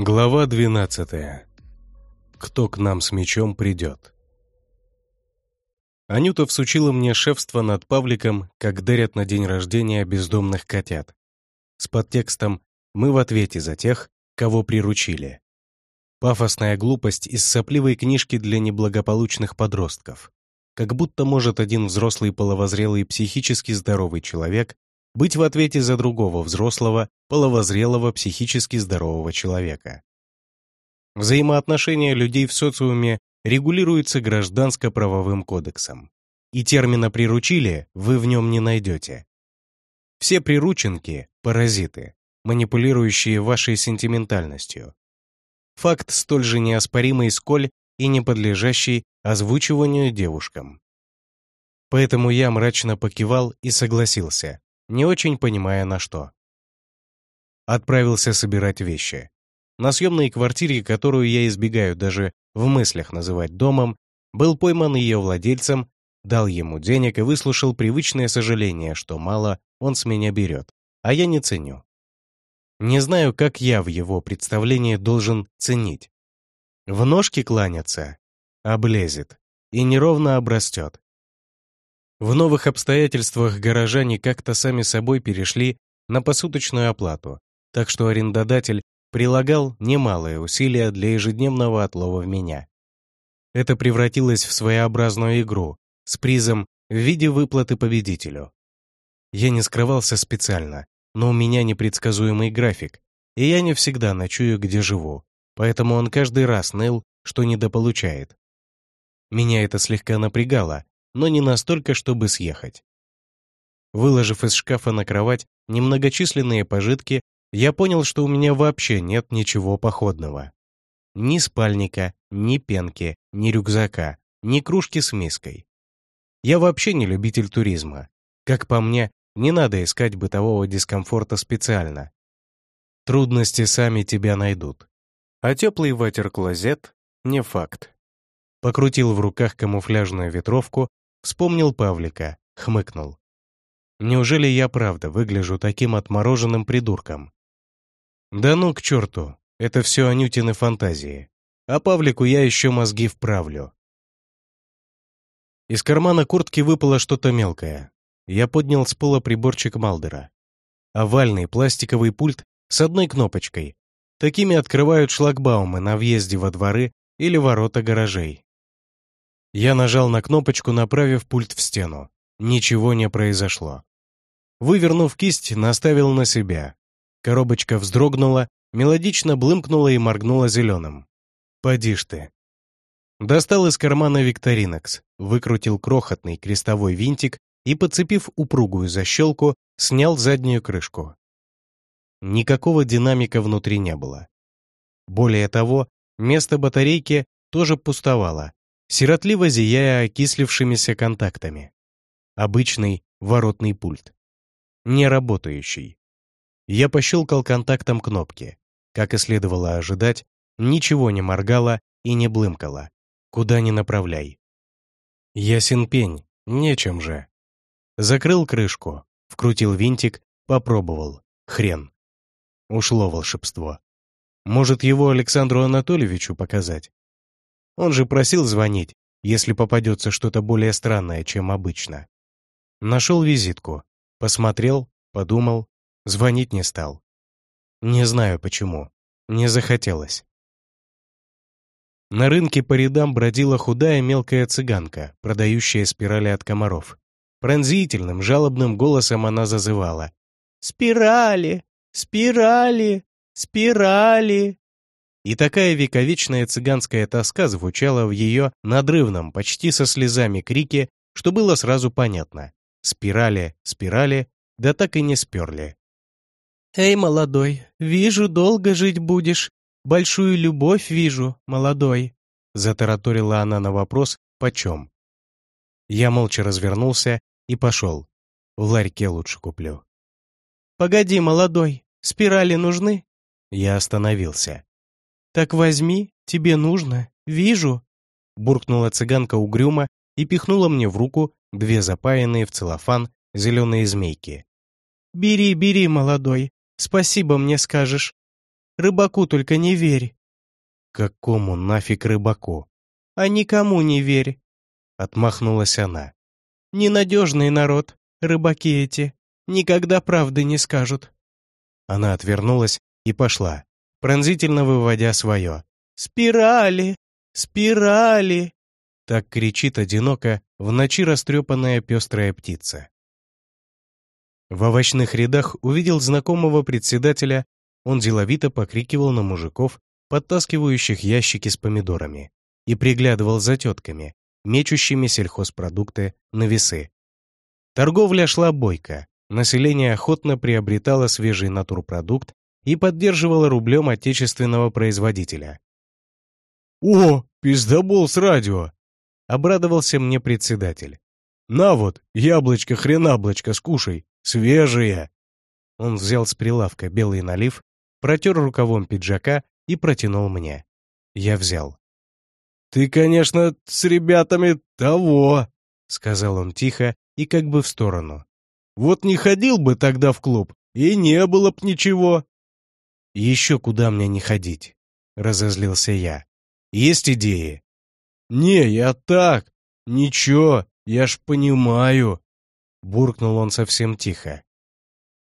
Глава 12. Кто к нам с мечом придет? Анюта всучила мне шефство над Павликом, как дарят на день рождения бездомных котят. С подтекстом «Мы в ответе за тех, кого приручили». Пафосная глупость из сопливой книжки для неблагополучных подростков. Как будто может один взрослый половозрелый психически здоровый человек быть в ответе за другого взрослого, половозрелого, психически здорового человека. Взаимоотношения людей в социуме регулируются гражданско-правовым кодексом. И термина «приручили» вы в нем не найдете. Все прирученки – паразиты, манипулирующие вашей сентиментальностью. Факт столь же неоспоримый, сколь и не подлежащий озвучиванию девушкам. Поэтому я мрачно покивал и согласился, не очень понимая на что. Отправился собирать вещи. На съемной квартире, которую я избегаю даже в мыслях называть домом, был пойман ее владельцем, дал ему денег и выслушал привычное сожаление, что мало он с меня берет, а я не ценю. Не знаю, как я в его представлении должен ценить. В ножки кланяться, облезет и неровно обрастет. В новых обстоятельствах горожане как-то сами собой перешли на посуточную оплату, так что арендодатель прилагал немалые усилия для ежедневного отлова в меня. Это превратилось в своеобразную игру с призом в виде выплаты победителю. Я не скрывался специально, но у меня непредсказуемый график, и я не всегда ночую, где живу, поэтому он каждый раз ныл, что недополучает. Меня это слегка напрягало, но не настолько, чтобы съехать. Выложив из шкафа на кровать немногочисленные пожитки, я понял, что у меня вообще нет ничего походного. Ни спальника, ни пенки, ни рюкзака, ни кружки с миской. Я вообще не любитель туризма. Как по мне, не надо искать бытового дискомфорта специально. Трудности сами тебя найдут. А теплый ватер-клозет — не факт. Покрутил в руках камуфляжную ветровку, вспомнил Павлика, хмыкнул. Неужели я правда выгляжу таким отмороженным придурком? Да ну к черту, это все Анютины фантазии. А Павлику я еще мозги вправлю. Из кармана куртки выпало что-то мелкое. Я поднял с пола приборчик Малдера. Овальный пластиковый пульт с одной кнопочкой. Такими открывают шлагбаумы на въезде во дворы или ворота гаражей. Я нажал на кнопочку, направив пульт в стену. Ничего не произошло. Вывернув кисть, наставил на себя. Коробочка вздрогнула, мелодично блымкнула и моргнула зеленым. «Поди ж ты». Достал из кармана Викторинокс, выкрутил крохотный крестовой винтик и, подцепив упругую защелку, снял заднюю крышку. Никакого динамика внутри не было. Более того, место батарейки тоже пустовало, сиротливо зияя окислившимися контактами. Обычный воротный пульт. Не работающий. Я пощелкал контактом кнопки. Как и следовало ожидать, ничего не моргало и не блымкало. Куда ни направляй. Ясен пень, нечем же. Закрыл крышку, вкрутил винтик, попробовал. Хрен. Ушло волшебство. Может, его Александру Анатольевичу показать? Он же просил звонить, если попадется что-то более странное, чем обычно. Нашел визитку, посмотрел, подумал, Звонить не стал. Не знаю почему. Не захотелось. На рынке по рядам бродила худая мелкая цыганка, продающая спирали от комаров. Пронзительным, жалобным голосом она зазывала. «Спирали! Спирали! Спирали!» И такая вековечная цыганская тоска звучала в ее надрывном, почти со слезами крике, что было сразу понятно. Спирали, спирали, да так и не сперли. «Эй, молодой, вижу, долго жить будешь. Большую любовь вижу, молодой», затараторила она на вопрос «почем?». Я молча развернулся и пошел. В ларьке лучше куплю. «Погоди, молодой, спирали нужны?» Я остановился. «Так возьми, тебе нужно, вижу», буркнула цыганка угрюмо и пихнула мне в руку две запаянные в целлофан зеленые змейки. «Бери, бери, молодой, Спасибо мне скажешь». Рыбаку только не верь». «Какому нафиг рыбаку?» «А никому не верь», — отмахнулась она. «Ненадежный народ, рыбаки эти, никогда правды не скажут». Она отвернулась и пошла, пронзительно выводя свое. «Спирали! Спирали!» Так кричит одиноко в ночи растрепанная пестрая птица. В овощных рядах увидел знакомого председателя, он деловито покрикивал на мужиков, подтаскивающих ящики с помидорами, и приглядывал за тетками, мечущими сельхозпродукты на весы. Торговля шла бойко, население охотно приобретало свежий натурпродукт и поддерживало рублем отечественного производителя. «О, пиздобол с радио!» Обрадовался мне председатель. «На вот, яблочко-хренаблочко скушай, свежие!» Он взял с прилавка белый налив, протер рукавом пиджака и протянул мне. Я взял. «Ты, конечно, с ребятами того!» Сказал он тихо и как бы в сторону. «Вот не ходил бы тогда в клуб, и не было б ничего!» «Еще куда мне не ходить?» Разозлился я. «Есть идеи?» «Не, я так. Ничего, я ж понимаю», — буркнул он совсем тихо.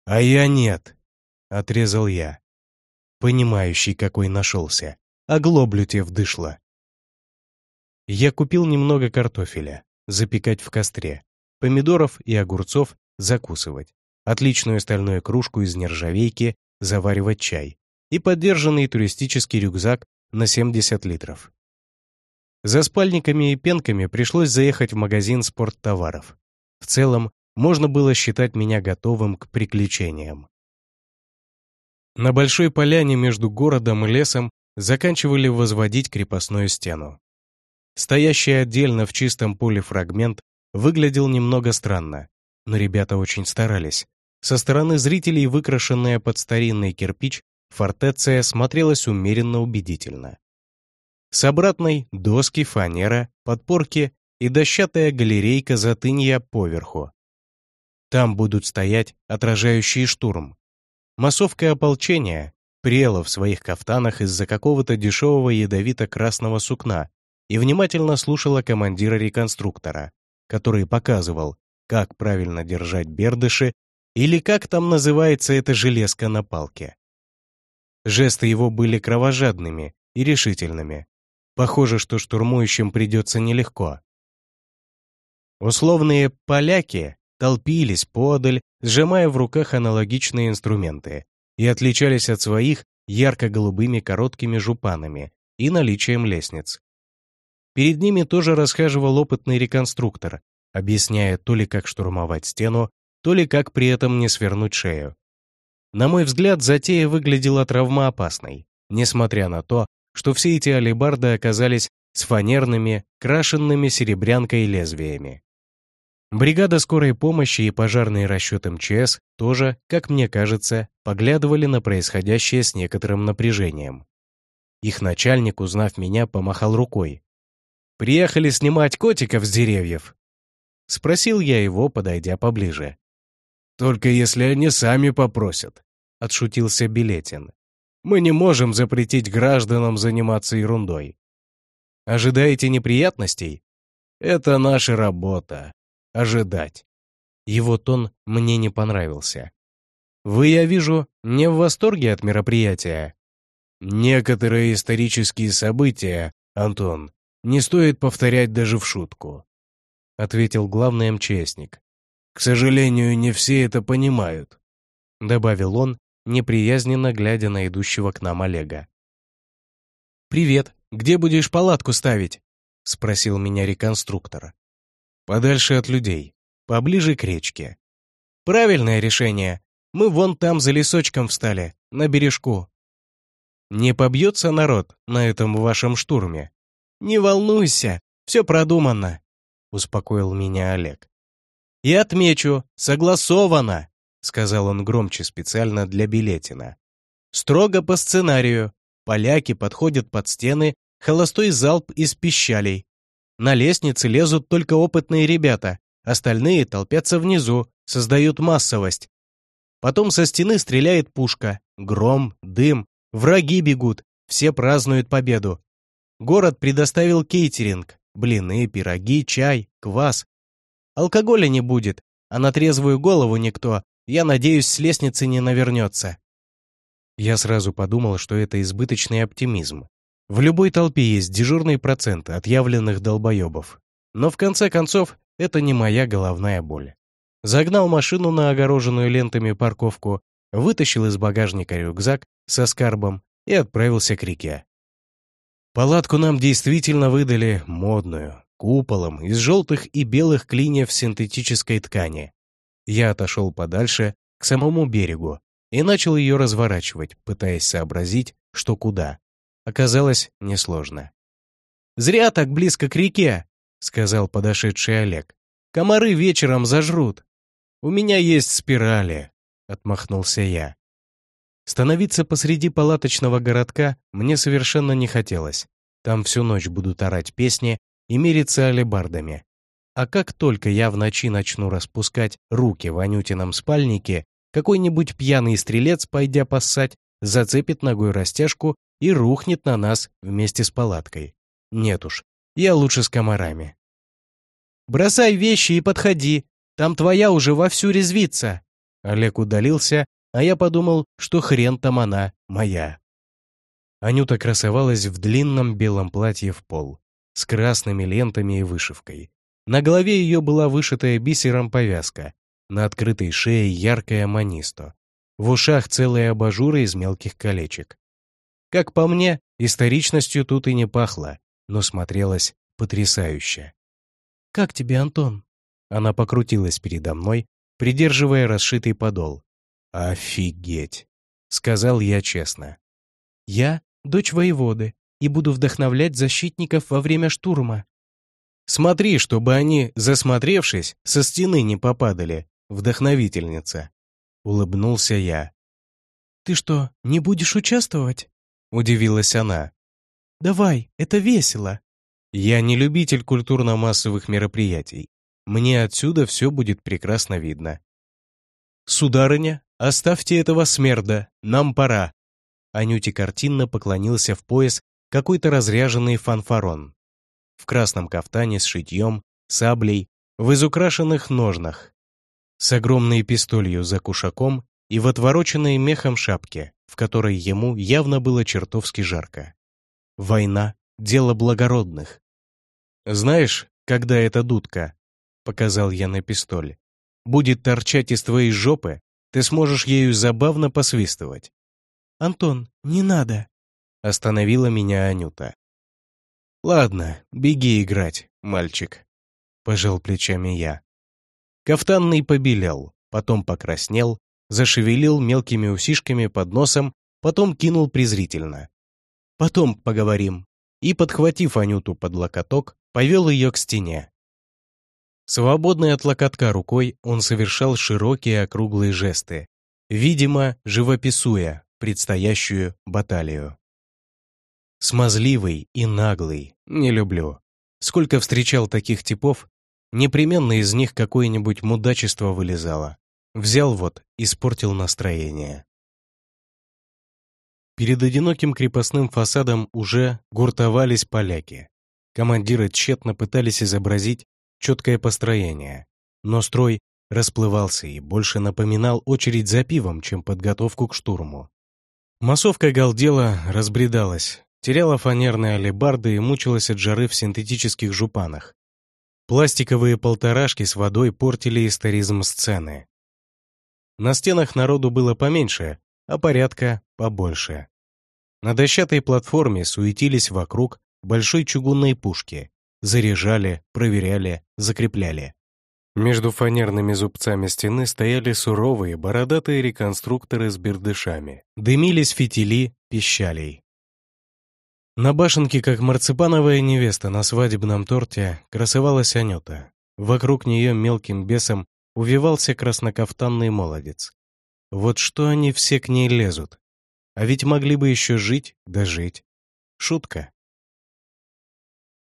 «А я нет», — отрезал я. Понимающий какой нашелся, а глоблю те вдышло. Я купил немного картофеля, запекать в костре, помидоров и огурцов закусывать, отличную стальную кружку из нержавейки заваривать чай и поддержанный туристический рюкзак на 70 литров. За спальниками и пенками пришлось заехать в магазин спорттоваров. В целом, можно было считать меня готовым к приключениям. На большой поляне между городом и лесом заканчивали возводить крепостную стену. Стоящий отдельно в чистом поле фрагмент выглядел немного странно, но ребята очень старались. Со стороны зрителей, выкрашенная под старинный кирпич, фортеция смотрелась умеренно убедительно. С обратной — доски, фанера, подпорки и дощатая галерейка затынья поверху. Там будут стоять отражающие штурм. Массовка ополчения прела в своих кафтанах из-за какого-то дешевого ядовито-красного сукна и внимательно слушала командира-реконструктора, который показывал, как правильно держать бердыши или как там называется эта железка на палке. Жесты его были кровожадными и решительными, Похоже, что штурмующим придется нелегко. Условные «поляки» толпились подаль, сжимая в руках аналогичные инструменты, и отличались от своих ярко-голубыми короткими жупанами и наличием лестниц. Перед ними тоже расхаживал опытный реконструктор, объясняя то ли как штурмовать стену, то ли как при этом не свернуть шею. На мой взгляд, затея выглядела травмоопасной, несмотря на то, что все эти алебарды оказались с фанерными, крашенными серебрянкой лезвиями. Бригада скорой помощи и пожарные расчеты МЧС тоже, как мне кажется, поглядывали на происходящее с некоторым напряжением. Их начальник, узнав меня, помахал рукой. «Приехали снимать котиков с деревьев?» Спросил я его, подойдя поближе. «Только если они сами попросят», — отшутился Билетин. Мы не можем запретить гражданам заниматься ерундой. Ожидаете неприятностей? Это наша работа. Ожидать. Его тон мне не понравился. Вы, я вижу, не в восторге от мероприятия. Некоторые исторические события, Антон, не стоит повторять даже в шутку, ответил главный МЧСник. К сожалению, не все это понимают, добавил он, неприязненно глядя на идущего к нам Олега. «Привет, где будешь палатку ставить?» — спросил меня реконструктор. «Подальше от людей, поближе к речке». «Правильное решение. Мы вон там за лесочком встали, на бережку». «Не побьется народ на этом вашем штурме?» «Не волнуйся, все продумано», — успокоил меня Олег. «И отмечу, согласовано!» — сказал он громче специально для Билетина. «Строго по сценарию. Поляки подходят под стены, холостой залп из пищалей. На лестнице лезут только опытные ребята, остальные толпятся внизу, создают массовость. Потом со стены стреляет пушка, гром, дым, Враги бегут, все празднуют победу. Город предоставил кейтеринг, блины, пироги, чай, квас. Алкоголя не будет, а на трезвую голову никто, я надеюсь, с лестницы не навернется. Я сразу подумал, что это избыточный оптимизм. В любой толпе есть дежурный процент отъявленных долбоебов. Но в конце концов, это не моя головная боль. Загнал машину на огороженную лентами парковку, вытащил из багажника рюкзак со скарбом и отправился к реке. Палатку нам действительно выдали модную, куполом из желтых и белых клиньев синтетической ткани. Я отошел подальше, к самому берегу, и начал ее разворачивать, пытаясь сообразить, что куда. Оказалось несложно. «Зря так близко к реке», — сказал подошедший Олег. «Комары вечером зажрут». «У меня есть спирали», — отмахнулся я. Становиться посреди палаточного городка мне совершенно не хотелось. Там всю ночь будут орать песни и мериться алебардами. А как только я в ночи начну распускать руки в Анютином спальнике, какой-нибудь пьяный стрелец, пойдя поссать, зацепит ногой растяжку и рухнет на нас вместе с палаткой. Нет уж, я лучше с комарами. «Бросай вещи и подходи, там твоя уже вовсю резвится!» Олег удалился, а я подумал, что хрен там она моя. Анюта красовалась в длинном белом платье в пол, с красными лентами и вышивкой. На голове ее была вышитая бисером повязка, на открытой шее яркое манисто, в ушах целые абажуры из мелких колечек. Как по мне, историчностью тут и не пахло, но смотрелось потрясающе. «Как тебе, Антон?» Она покрутилась передо мной, придерживая расшитый подол, «Офигеть!» — сказал я честно. «Я — дочь воеводы и буду вдохновлять защитников во время штурма». «Смотри, чтобы они, засмотревшись, со стены не попадали, вдохновительница!» — улыбнулся я. «Ты что, не будешь участвовать?» — удивилась она. «Давай, это весело!» «Я не любитель культурно-массовых мероприятий. Мне отсюда все будет прекрасно видно». «Сударыня, «Оставьте этого смерда, нам пора!» Анюте картинно поклонился в пояс какой-то разряженный фанфарон. В красном кафтане с шитьем, саблей, в изукрашенных ножнах. С огромной пистолью за кушаком и в отвороченной мехом шапке, в которой ему явно было чертовски жарко. Война — дело благородных. «Знаешь, когда эта дудка?» — показал я на пистоль. «Будет торчать из твоей жопы, ты сможешь ею забавно посвистывать. «Антон, не надо!» — остановила меня Анюта. «Ладно, беги играть, мальчик», — пожал плечами я. Кафтанный побелел, потом покраснел, зашевелил мелкими усишками под носом, потом кинул презрительно. «Потом поговорим», и, подхватив Анюту под локоток, повел ее к стене. Свободной от локотка рукой он совершал широкие округлые жесты, видимо, живописуя предстоящую баталию. Смазливый и наглый, не люблю. Сколько встречал таких типов, непременно из них какое-нибудь мудачество вылезало. Взял вот, испортил настроение. Перед одиноким крепостным фасадом уже гуртовались поляки. Командиры тщетно пытались изобразить четкое построение. Но строй расплывался и больше напоминал очередь за пивом, чем подготовку к штурму. Массовка галдела, разбредалась, теряла фанерные алебарды и мучилась от жары в синтетических жупанах. Пластиковые полторашки с водой портили историзм сцены. На стенах народу было поменьше, а порядка побольше. На дощатой платформе суетились вокруг большой чугунной пушки, заряжали, проверяли, закрепляли. Между фанерными зубцами стены стояли суровые, бородатые реконструкторы с бердышами. Дымились фитили, пищалей. На башенке, как марципановая невеста на свадебном торте, красовалась Анюта. Вокруг нее мелким бесом увивался краснокафтанный молодец. Вот что они все к ней лезут. А ведь могли бы еще жить, да. Шутка.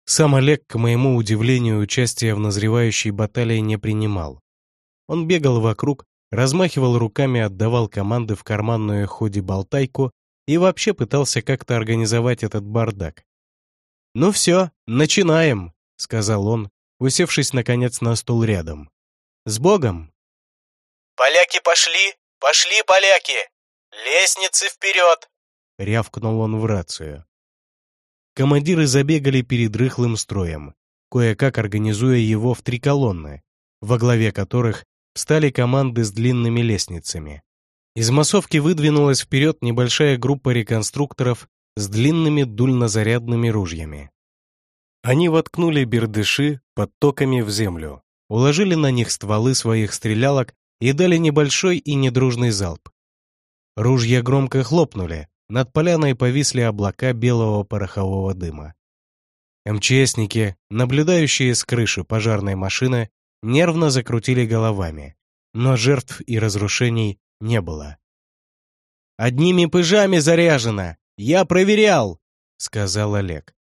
Сам Олег, к моему удивлению, участия в назревающей баталии не принимал. Он бегал вокруг, размахивал руками, отдавал команды в карманную ходе-болтайку, и вообще пытался как-то организовать этот бардак. «Ну все, начинаем», — сказал он, усевшись, наконец, на стул рядом. «С Богом!» «Поляки пошли! Пошли, поляки! Лестницы вперед!» — рявкнул он в рацию. Командиры забегали перед рыхлым строем, кое-как организуя его в три колонны, во главе которых встали команды с длинными лестницами. Из массовки выдвинулась вперед небольшая группа реконструкторов с длинными дульнозарядными ружьями. Они воткнули бердыши под токами в землю, уложили на них стволы своих стрелялок и дали небольшой и недружный залп. Ружья громко хлопнули, над поляной повисли облака белого порохового дыма. МЧСники, наблюдающие с крыши пожарной машины, нервно закрутили головами, но жертв и разрушений не было. «Одними пыжами заряжено! Я проверял!» — сказал Олег.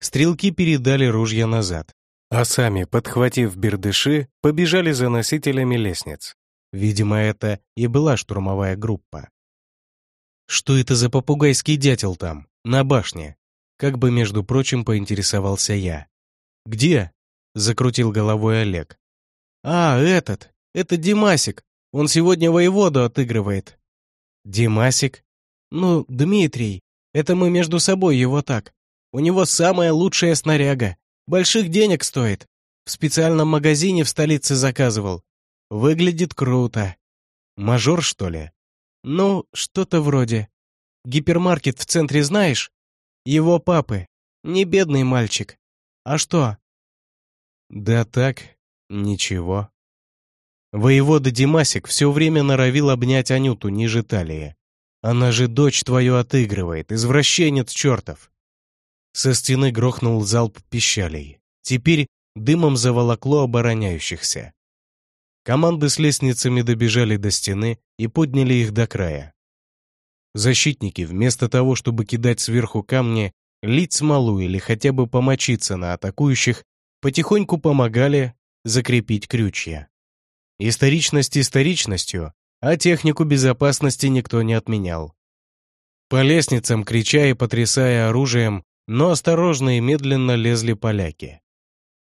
Стрелки передали ружья назад, а сами, подхватив бердыши, побежали за носителями лестниц. Видимо, это и была штурмовая группа. Что это за попугайский дятел там, на башне? Как бы, между прочим, поинтересовался я. «Где?» — закрутил головой Олег. «А, этот! Это Димасик! Он сегодня воеводу отыгрывает». «Димасик?» «Ну, Дмитрий. Это мы между собой его так. У него самая лучшая снаряга. Больших денег стоит. В специальном магазине в столице заказывал. Выглядит круто. Мажор, что ли? Ну, что-то вроде. Гипермаркет в центре знаешь? Его папы. Не бедный мальчик. А что? Да так, ничего. Воевода Димасик все время норовил обнять Анюту ниже талии. Она же дочь твою отыгрывает, извращенец чертов. Со стены грохнул залп пищалей. Теперь дымом заволокло обороняющихся. Команды с лестницами добежали до стены и подняли их до края. Защитники, вместо того, чтобы кидать сверху камни, лить смолу или хотя бы помочиться на атакующих, потихоньку помогали закрепить крючья. Историчность историчностью, а технику безопасности никто не отменял. По лестницам, крича и потрясая оружием, но осторожно и медленно лезли поляки.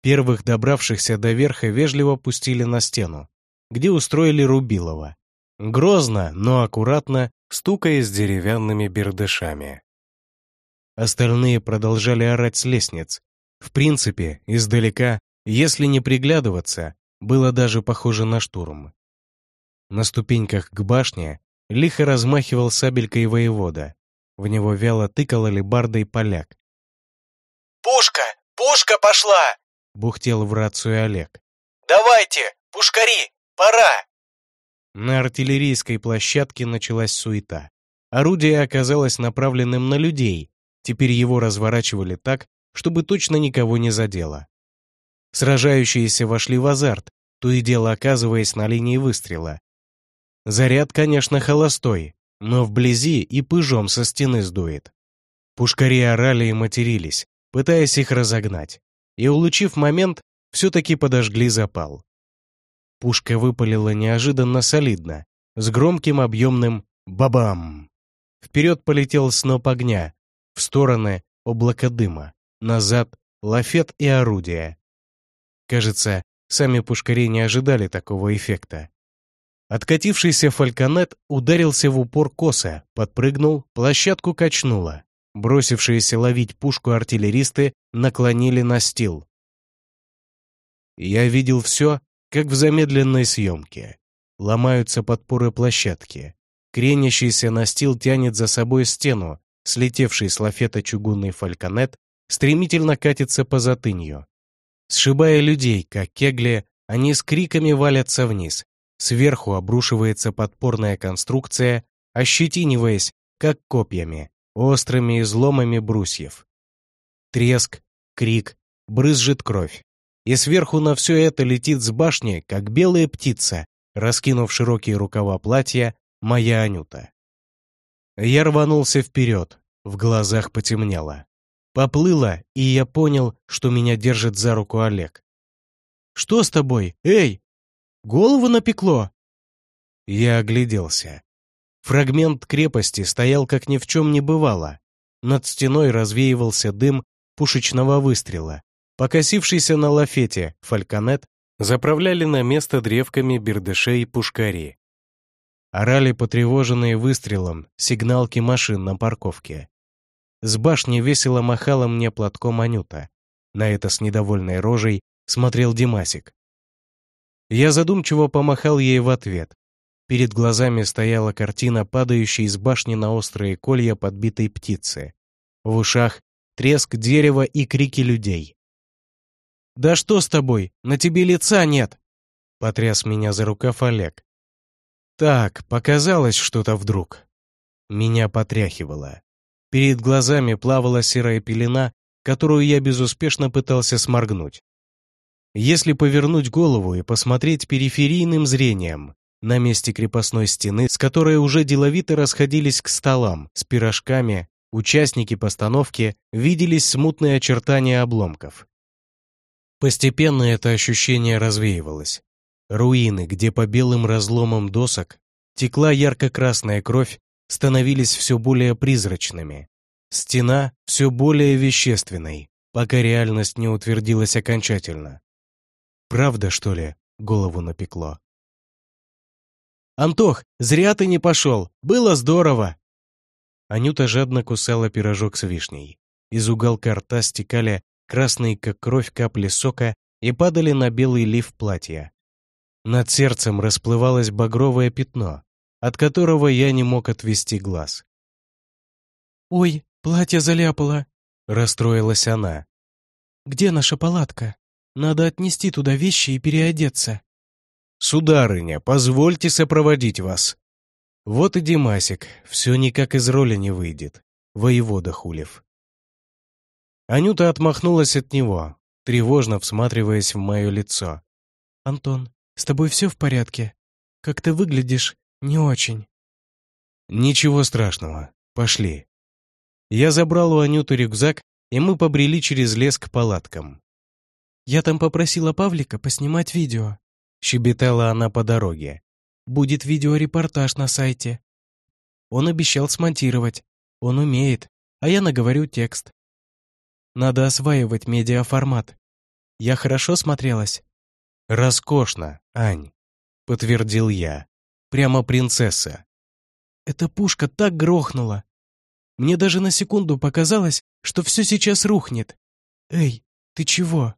Первых добравшихся до верха вежливо пустили на стену, где устроили Рубилова. Грозно, но аккуратно, стукая с деревянными бердышами. Остальные продолжали орать с лестниц. В принципе, издалека, если не приглядываться, было даже похоже на штурм. На ступеньках к башне лихо размахивал сабелькой воевода, в него вяло тыкал алебардой поляк. «Пушка! Пушка пошла!» — бухтел в рацию Олег. «Давайте! Пушкари! Пора!» На артиллерийской площадке началась суета. Орудие оказалось направленным на людей. Теперь его разворачивали так, чтобы точно никого не задело. Сражающиеся вошли в азарт, то и дело оказываясь на линии выстрела. Заряд, конечно, холостой, но вблизи и пыжом со стены сдует. Пушкари орали и матерились, пытаясь их разогнать, и, улучив момент, все-таки подожгли запал. Пушка выпалила неожиданно солидно, с громким объемным «бабам». Вперед полетел сноп огня, в стороны — облако дыма, назад — лафет и орудие. Кажется, сами пушкари не ожидали такого эффекта. Откатившийся фальконет ударился в упор косо, подпрыгнул, площадку качнуло. Бросившиеся ловить пушку артиллеристы наклонили настил. Я видел все, как в замедленной съемке. Ломаются подпоры площадки. Кренящийся настил тянет за собой стену, слетевший с лафета чугунный фальконет стремительно катится по затынью. Сшибая людей, как кегли, они с криками валятся вниз, Сверху обрушивается подпорная конструкция, ощетиниваясь, как копьями, острыми изломами брусьев. Треск, крик, брызжет кровь. И сверху на все это летит с башни, как белая птица, раскинув широкие рукава платья, моя Анюта. Я рванулся вперед, в глазах потемнело. Поплыло, и я понял, что меня держит за руку Олег. «Что с тобой? Эй, Голову напекло!» Я огляделся. Фрагмент крепости стоял как ни в чем не бывало. Над стеной развеивался дым пушечного выстрела. Покосившийся на лафете фальконет заправляли на место древками бердышей пушкари. Орали потревоженные выстрелом сигналки машин на парковке. С башни весело махала мне платком Анюта. На это с недовольной рожей смотрел Димасик. Я задумчиво помахал ей в ответ. Перед глазами стояла картина падающей из башни на острые колья подбитой птицы. В ушах треск дерева и крики людей. «Да что с тобой? На тебе лица нет!» Потряс меня за рукав Олег. Так, показалось что-то вдруг. Меня потряхивало. Перед глазами плавала серая пелена, которую я безуспешно пытался сморгнуть. Если повернуть голову и посмотреть периферийным зрением, на месте крепостной стены, с которой уже деловито расходились к столам с пирожками, участники постановки виделись смутные очертания обломков. Постепенно это ощущение развеивалось. Руины, где по белым разломам досок текла ярко-красная кровь, становились все более призрачными. Стена все более вещественной, пока реальность не утвердилась окончательно. Правда, что ли, голову напекло? «Антох, зря ты не пошел! Было здорово!» Анюта жадно кусала пирожок с вишней. Из уголка рта стекали красные, как кровь, капли сока и падали на белый лиф платья. Над сердцем расплывалось багровое пятно, от которого я не мог отвести глаз. «Ой, платье заляпало!» — расстроилась она. «Где наша палатка? Надо отнести туда вещи и переодеться». «Сударыня, позвольте сопроводить вас». Вот и Димасик, все никак из роли не выйдет. Воевода Хулев. Анюта отмахнулась от него, тревожно всматриваясь в мое лицо. «Антон, с тобой все в порядке? Как ты выглядишь, не очень». «Ничего страшного. Пошли». Я забрал у Анюты рюкзак, и мы побрели через лес к палаткам. «Я там попросила Павлика поснимать видео», — щебетала она по дороге. «Будет видеорепортаж на сайте». Он обещал смонтировать. Он умеет, а я наговорю текст. Надо осваивать медиаформат. Я хорошо смотрелась?» «Роскошно, Ань», — подтвердил я. «Прямо принцесса». «Эта пушка так грохнула. Мне даже на секунду показалось, что все сейчас рухнет. Эй, ты чего?»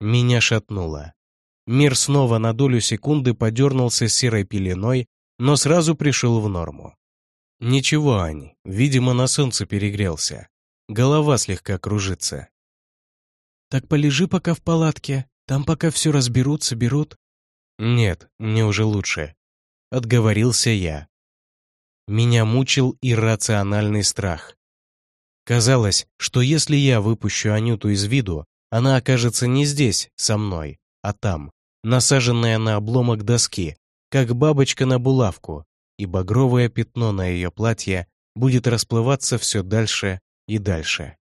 Меня шатнуло. Мир снова на долю секунды подернулся серой пеленой, но сразу пришел в норму. «Ничего, Ань, видимо, на солнце перегрелся. Голова слегка кружится. «Так полежи пока в палатке, там пока все разберут, соберут». «Нет, мне уже лучше», — отговорился я. Меня мучил иррациональный страх. Казалось, что если я выпущу Анюту из виду, она окажется не здесь, со мной, а там, насаженная на обломок доски, как бабочка на булавку, и багровое пятно на ее платье будет расплываться все дальше и дальше.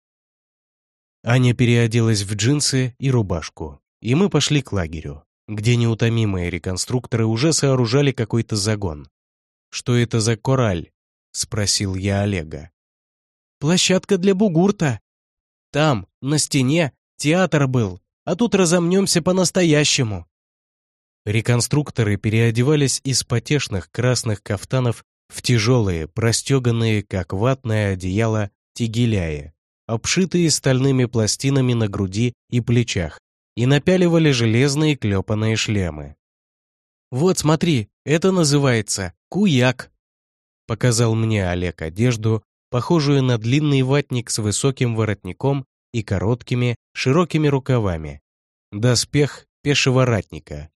Аня переоделась в джинсы и рубашку, и мы пошли к лагерю, где неутомимые реконструкторы уже сооружали какой-то загон. «Что это за кораль?» — спросил я Олега. «Площадка для бугурта. Там, на стене, театр был, а тут разомнемся по-настоящему». Реконструкторы переодевались из потешных красных кафтанов в тяжелые, простеганные, как ватное одеяло, тигеляи, обшитые стальными пластинами на груди и плечах, и напяливали железные клепанные шлемы. «Вот смотри, это называется куяк», показал мне Олег одежду, похожую на длинный ватник с высоким воротником и короткими, широкими рукавами. Доспех пешего ратника.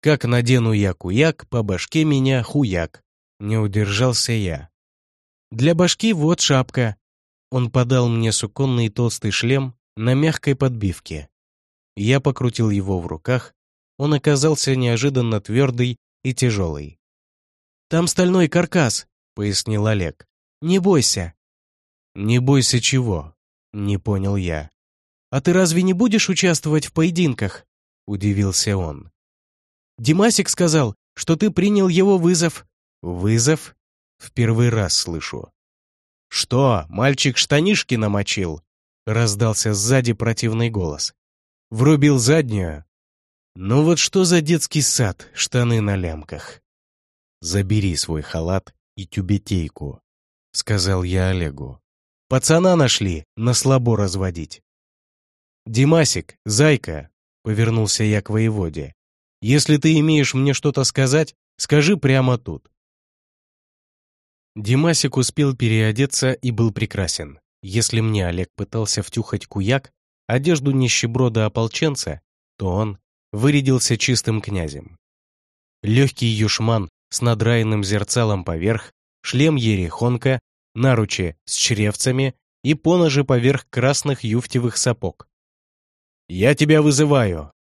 Как надену я куяк, по башке меня хуяк. Не удержался я. Для башки вот шапка». Он подал мне суконный толстый шлем на мягкой подбивке. Я покрутил его в руках. Он оказался неожиданно твердый и тяжелый. «Там стальной каркас», — пояснил Олег. «Не бойся». «Не бойся чего?» — не понял я. «А ты разве не будешь участвовать в поединках?» — удивился он. «Димасик сказал, что ты принял его вызов. Вызов? В первый раз слышу. «Что, мальчик штанишки намочил?» Раздался сзади противный голос. Врубил заднюю. Ну вот что за детский сад, штаны на лямках. «Забери свой халат и тюбетейку», — сказал я Олегу. «Пацана нашли, на слабо разводить». «Димасик, зайка», — повернулся я к воеводе. «Если ты имеешь мне что-то сказать, скажи прямо тут». Димасик успел переодеться и был прекрасен. Если мне Олег пытался втюхать куяк, одежду нищеброда-ополченца, то он вырядился чистым князем. Легкий юшман с надраенным зерцалом поверх, шлем ерехонка, наручи с чревцами и поножи поверх красных юфтевых сапог. «Я тебя вызываю!»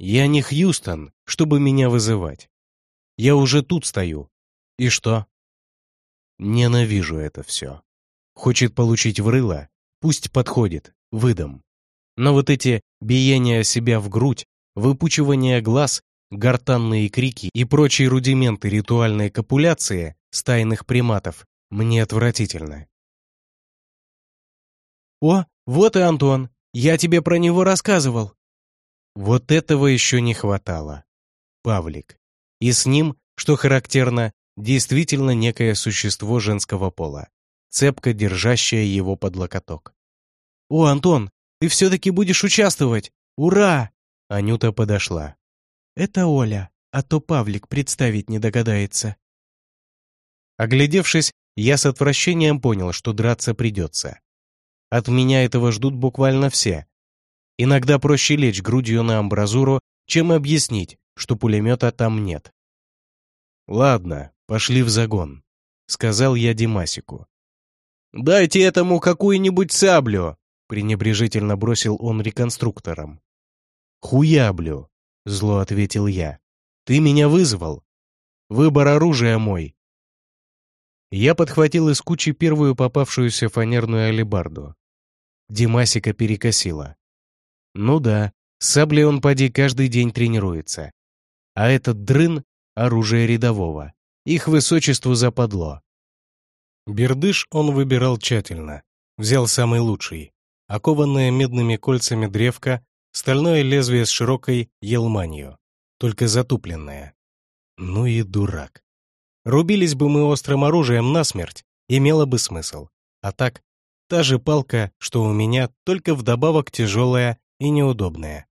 «Я не Хьюстон, чтобы меня вызывать. Я уже тут стою. И что?» Ненавижу это все. Хочет получить в рыло? Пусть подходит, выдам. Но вот эти биения себя в грудь, выпучивание глаз, гортанные крики и прочие рудименты ритуальной копуляции стайных приматов мне отвратительно. «О, вот и Антон! Я тебе про него рассказывал!» Вот этого еще не хватало. Павлик. И с ним, что характерно, действительно некое существо женского пола, цепко держащее его под локоток. «О, Антон, ты все-таки будешь участвовать! Ура!» Анюта подошла. «Это Оля, а то Павлик представить не догадается». Оглядевшись, я с отвращением понял, что драться придется. От меня этого ждут буквально все. Иногда проще лечь грудью на амбразуру, чем объяснить, что пулемета там нет. «Ладно, пошли в загон», — сказал я Димасику. «Дайте этому какую-нибудь саблю!» — пренебрежительно бросил он реконструкторам. «Хуяблю!» — зло ответил я. «Ты меня вызвал. Выбор оружия мой». Я подхватил из кучи первую попавшуюся фанерную алебарду. Димасика перекосила. Ну да, с саблей он поди каждый день тренируется. А этот дрын — оружие рядового. Их высочеству западло. Бердыш он выбирал тщательно. Взял самый лучший. Окованное медными кольцами древко, стальное лезвие с широкой елманью, только затупленное. Ну и дурак. Рубились бы мы острым оружием насмерть, имело бы смысл. А так, та же палка, что у меня, только вдобавок тяжелая и неудобная.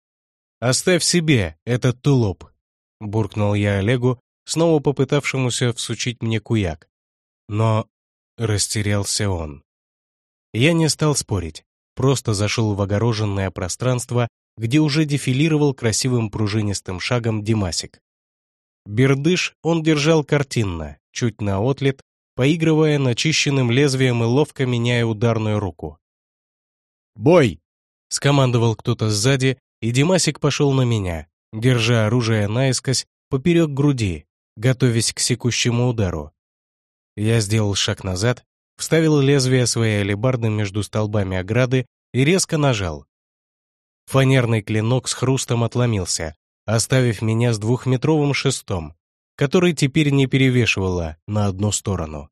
«Оставь себе этот тулуп», — буркнул я Олегу, снова попытавшемуся всучить мне куяк. Но растерялся он. Я не стал спорить, просто зашел в огороженное пространство, где уже дефилировал красивым пружинистым шагом Димасик. Бердыш он держал картинно, чуть наотлет, поигрывая начищенным лезвием и ловко меняя ударную руку. «Бой!» — скомандовал кто-то сзади, и Димасик пошел на меня, держа оружие наискось поперек груди, готовясь к секущему удару. Я сделал шаг назад, вставил лезвие своей алебарды между столбами ограды и резко нажал. Фанерный клинок с хрустом отломился, оставив меня с двухметровым шестом, который теперь не перевешивало на одну сторону.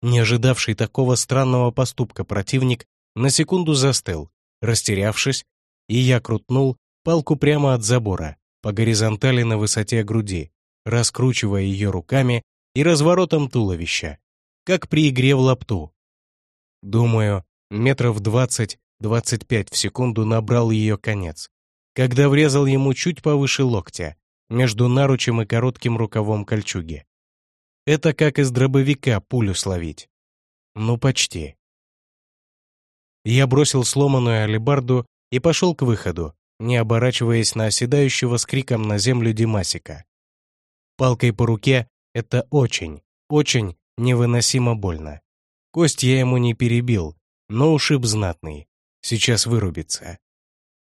Не ожидавший такого странного поступка противник на секунду застыл, растерявшись, и я крутнул палку прямо от забора, по горизонтали на высоте груди, раскручивая ее руками и разворотом туловища, как при игре в лапту. Думаю, метров двадцать-двадцать пять в секунду набрал ее конец, когда врезал ему чуть повыше локтя, между наручем и коротким рукавом кольчуги. Это как из дробовика пулю словить. Ну, почти. Я бросил сломанную алебарду и пошел к выходу, не оборачиваясь на оседающего с криком на землю Димасика. Палкой по руке — это очень, очень невыносимо больно. Кость я ему не перебил, но ушиб знатный. Сейчас вырубится.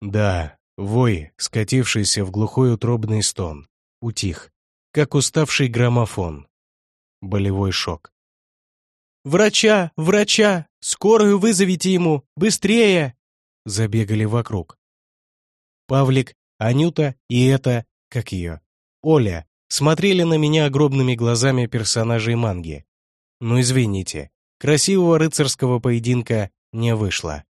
Да, вой, скатившийся в глухой утробный стон, утих, как уставший граммофон. Болевой шок. «Врача! Врача! Скорую вызовите ему! Быстрее!» Забегали вокруг. Павлик, Анюта и это, как ее, Оля, смотрели на меня огромными глазами персонажей манги. Ну извините, красивого рыцарского поединка не вышло.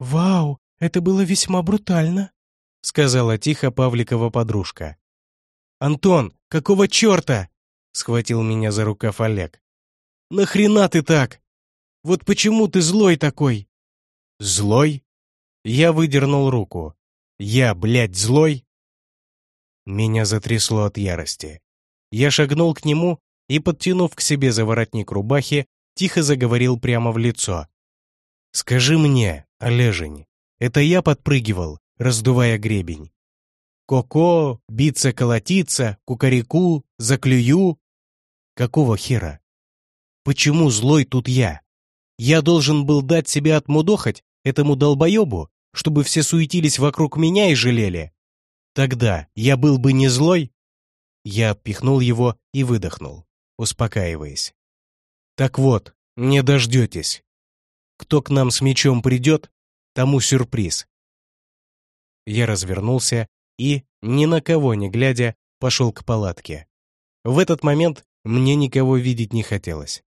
«Вау, это было весьма брутально», — сказала тихо Павликова подружка. «Антон, какого черта?» — схватил меня за рукав Олег. «Нахрена ты так? Вот почему ты злой такой?» «Злой?» Я выдернул руку. «Я, блядь, злой?» Меня затрясло от ярости. Я шагнул к нему и, подтянув к себе за воротник рубахи, тихо заговорил прямо в лицо. «Скажи мне, Олежень, это я подпрыгивал, раздувая гребень? Коко, биться-колотиться, кукареку, заклюю? Какого хера? Почему злой тут я? Я должен был дать себя отмудохать этому долбоебу, чтобы все суетились вокруг меня и жалели? Тогда я был бы не злой? Я пихнул его и выдохнул, успокаиваясь. Так вот, не дождетесь. Кто к нам с мечом придет, тому сюрприз. Я развернулся и, ни на кого не глядя, пошел к палатке. В этот момент мне никого видеть не хотелось.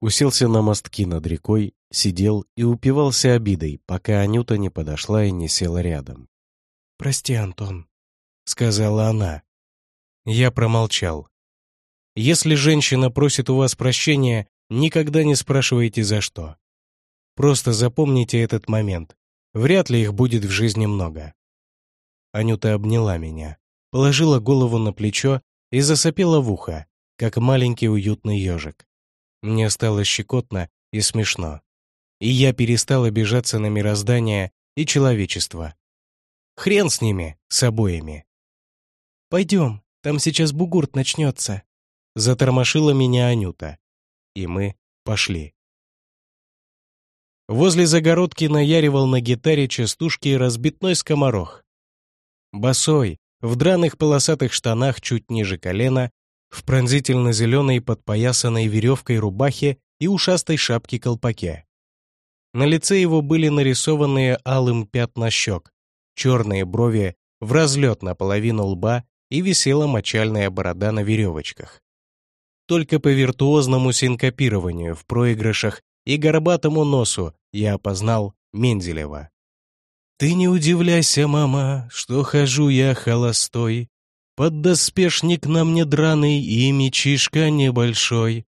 Уселся на мостки над рекой, сидел и упивался обидой, пока Анюта не подошла и не села рядом. «Прости, Антон», — сказала она. Я промолчал. Если женщина просит у вас прощения, никогда не спрашивайте за что. Просто запомните этот момент. Вряд ли их будет в жизни много. Анюта обняла меня, положила голову на плечо и засопела в ухо, как маленький уютный ежик. Мне стало щекотно и смешно. И я перестал обижаться на мироздание и человечество. Хрен с ними, с обоими. «Пойдем, там сейчас бугурт начнется», — затормошила меня Анюта. И мы пошли. Возле загородки наяривал на гитаре частушки разбитной скоморох. Босой, в драных полосатых штанах чуть ниже колена, в пронзительно-зеленой подпоясанной веревкой рубахе и ушастой шапке-колпаке. На лице его были нарисованные алым пятна щек, черные брови в разлет наполовину лба и висела мочальная борода на веревочках. Только по виртуозному синкопированию в проигрышах и горбатому носу я опознал Менделева. «Ты не удивляйся, мама, что хожу я холостой, Поддоспешник на мне драный и мечишка небольшой».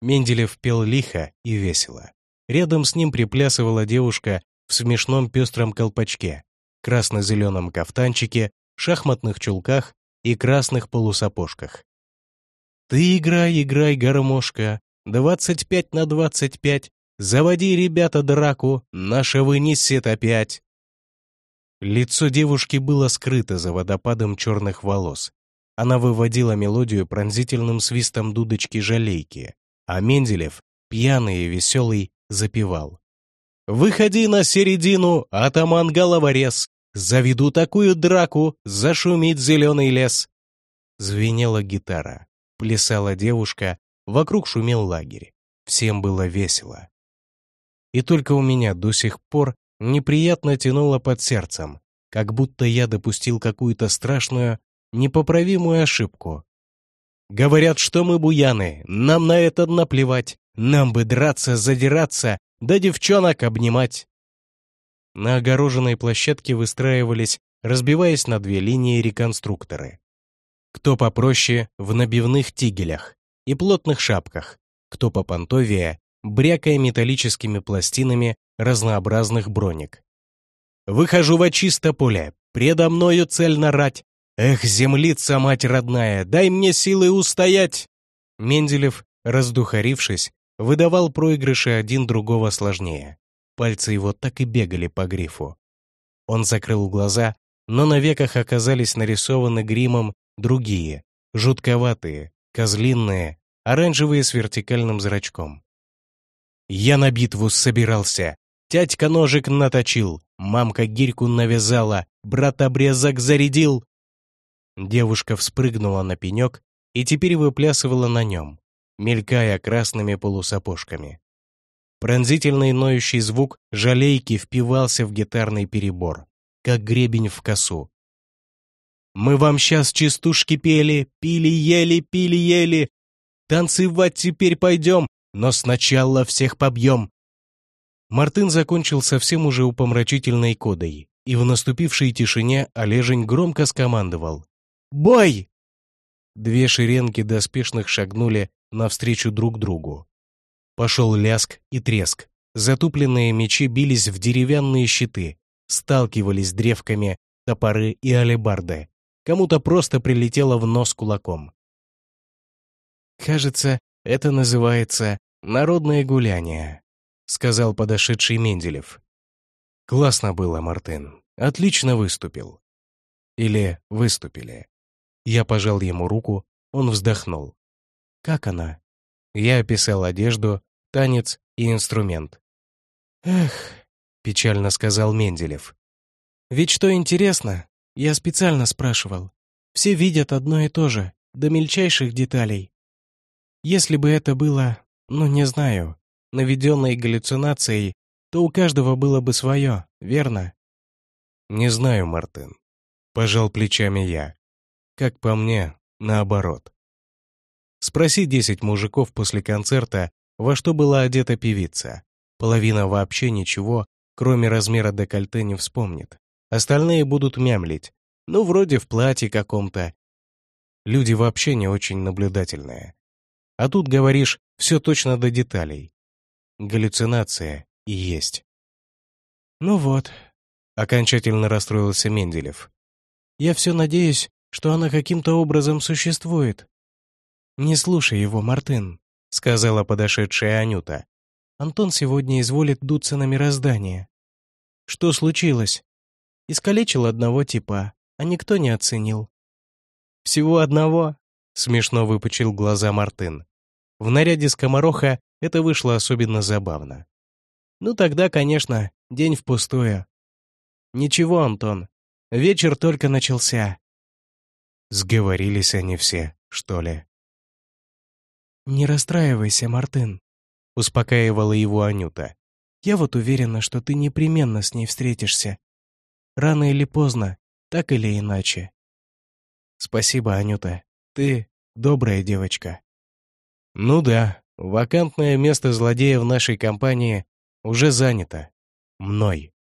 Менделев пел лихо и весело. Рядом с ним приплясывала девушка в смешном пестром колпачке красно-зеленом кафтанчике, шахматных чулках и красных полусапожках. «Ты играй, играй, гармошка, двадцать пять на двадцать пять, заводи, ребята, драку, наша вынесет опять». Лицо девушки было скрыто за водопадом черных волос. Она выводила мелодию пронзительным свистом дудочки-жалейки, а Менделев, пьяный и веселый, запевал. «Выходи на середину, атаман головорез! Заведу такую драку, зашумит зеленый лес!» Звенела гитара, плясала девушка, вокруг шумел лагерь. Всем было весело. И только у меня до сих пор неприятно тянуло под сердцем, как будто я допустил какую-то страшную, непоправимую ошибку. Говорят, что мы буяны, нам на это наплевать, нам бы драться, задираться, да девчонок обнимать. На огороженной площадке выстраивались, разбиваясь на две линии реконструкторы. Кто попроще в набивных тигелях и плотных шапках, кто попонтовее, брякая металлическими пластинами разнообразных броник. «Выхожу во чисто поле, предо мною цель нарать. Эх, землица, мать родная, дай мне силы устоять!» Менделев, раздухарившись, выдавал проигрыши один другого сложнее. Пальцы его так и бегали по грифу. Он закрыл глаза, но на веках оказались нарисованы гримом другие, жутковатые, козлинные, оранжевые с вертикальным зрачком. «Я на битву собирался. Тятька ножик наточил, мамка гирьку навязала, брат обрезок зарядил». Девушка вспрыгнула на пенек и теперь выплясывала на нем мелькая красными полусапожками. Пронзительный ноющий звук жалейки впивался в гитарный перебор, как гребень в косу. Мы вам сейчас частушки пели, пили-ели, пили-ели. Танцевать теперь пойдем, но сначала всех побьем. Мартын закончил совсем уже упомрачительной кодой, и в наступившей тишине Олежень громко скомандовал. «Бой!» Две шеренги доспешных шагнули навстречу друг другу. Пошел ляск и треск. Затупленные мечи бились в деревянные щиты, сталкивались древками, топоры и алебарды. Кому-то просто прилетело в нос кулаком. «Кажется, это называется народное гуляние», сказал подошедший Менделев. «Классно было, Мартын. Отлично выступил». Или выступили. Я пожал ему руку, он вздохнул. «Как она?» Я описал одежду, танец и инструмент. «Эх», — печально сказал Менделев. «Ведь что интересно, я специально спрашивал. Все видят одно и то же, до мельчайших деталей. Если бы это было, ну не знаю, наведенной галлюцинацией, то у каждого было бы свое, верно? Не знаю, Мартын. Пожал плечами я. Как по мне, наоборот. Спроси десять мужиков после концерта, во что была одета певица. Половина вообще ничего, кроме размера декольте, не вспомнит. Остальные будут мямлить. Ну, вроде в платье каком-то. Люди вообще не очень наблюдательные. А тут, говоришь, все точно до деталей. Галлюцинация и есть. «Ну вот», — окончательно расстроился Менделев. «Я все надеюсь, что она каким-то образом существует». «Не слушай его, Мартын», — сказала подошедшая Анюта. «Антон сегодня изволит дуться на мироздание». «Что случилось?» «Искалечил одного типа, а никто не оценил». «Всего одного?» — смешно выпучил глаза Мартын. В наряде скомороха это вышло особенно забавно. Ну тогда, конечно, день впустую. Ничего, Антон, вечер только начался. Сговорились они все, что ли? Не расстраивайся, Мартын, успокаивала его Анюта. Я вот уверена, что ты непременно с ней встретишься. Рано или поздно, так или иначе. Спасибо, Анюта. Ты добрая девочка. Ну да, вакантное место злодея в нашей компании уже занято. Мной.